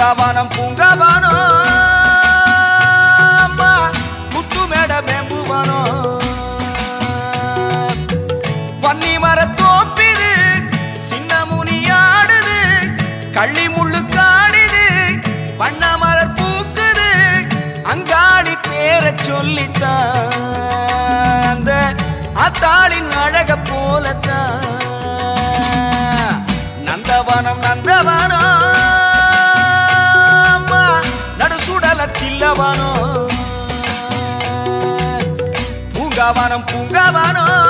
பூங்காவானம் பூங்காவானம். முத்து மேட மேம்புவானம் பன்னி மர தோப்பிது சின்ன முனியாடுது கள்ளி முள்ளு காடுது பண்ண மர பூக்குது அங்காளி பேரை சொல்லித்தான். அத்தாளின் அழக போலத்தான். நந்தவனம் நந்தவனம் தில்லவனம் பூங்காவனம் பூங்காவனம்.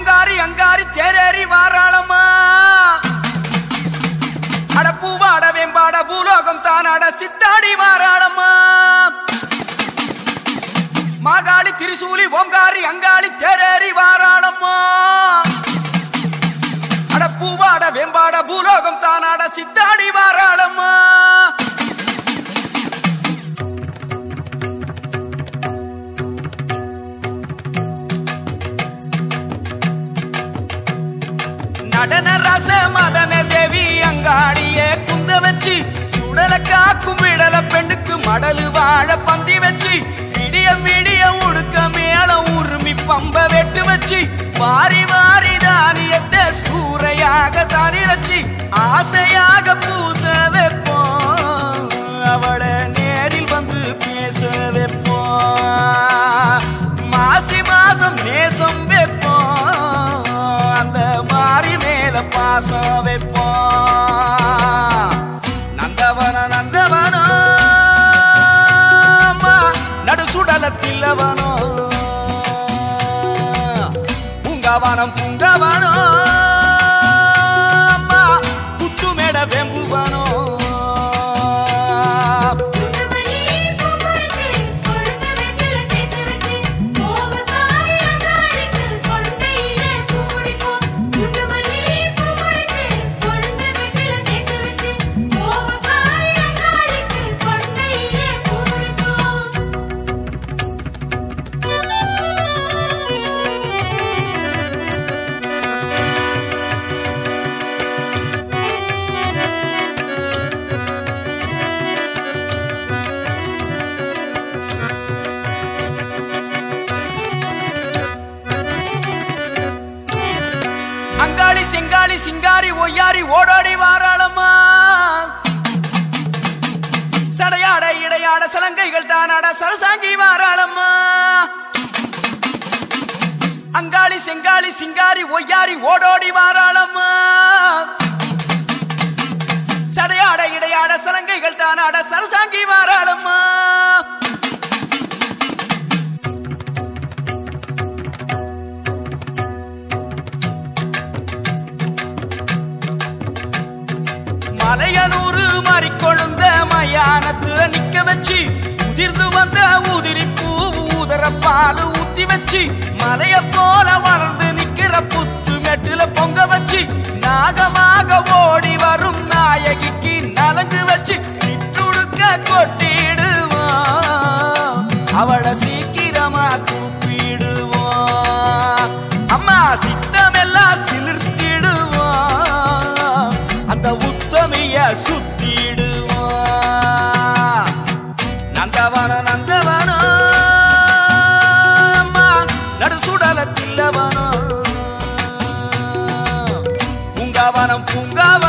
திரிசூலி அங்காரி தேரேறி வாராளமா அட பூவாட வேம்பாட பூலோகம் தானாட சித்தாடி வாராளமா மாகாளி திரிசூலி ஓங்காரி அங்காளி தேரேறி வாராளமா அட பூவாட வேம்பாட பூலோகம் தானாட சித்தாடி கடலு வாழ பந்தி வச்சு விடிய விடிய உடுக்க மேல உருமி பம்ப வெட்டு வச்சு வாரி வாரி தானியத்தை சூறையாக தனிரச்சு ஆசையாக பூச வைப்போம். அவளை நேரில் வந்து பேச வைப்போம். மாசி மாசம் நேசம் வைப்போம். அந்த மாறி மேல பாசம் வைப்போம். சிங்காரி ஒய்யாரி ஓடோடி வாராளம்மா சடையாட இடையாட சலங்கைகள் தானாட சரசாங்கி வாராளம்மா மலையனூறு மறிக்கொழுந்த மயானத்துல நிக்க வச்சு உதிர்ந்து வந்த உதிரி பூ உதர பால் ஊத்தி வச்சு மலைய போல வளர்ந்து புத்து மெட்டுல பொங்க வச்சு நாகமாக ஓடி வரும் நாயகிக்கு நலங்கு வச்சு சிற்றுடுக்க கொட்டிடுவோம் அவளை சீக்கிரமா கூப்பிடுவோம் அம்மா சித்தமெல்லாம் சிலிர்த்திடுவோம் அந்த உத்தமிய சுத்த பூங்காவனம் பூங்காவனம்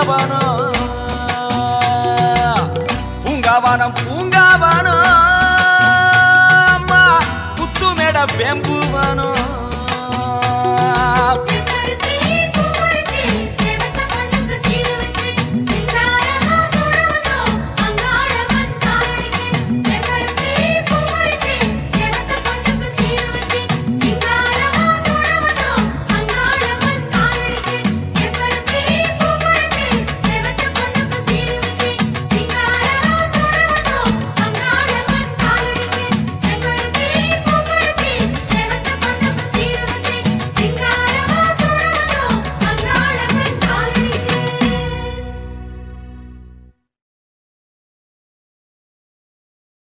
பூங்காவனம் பூங்காவனம். பூங்காவனம் அம்மா புத்துமேட வெம்புவனம்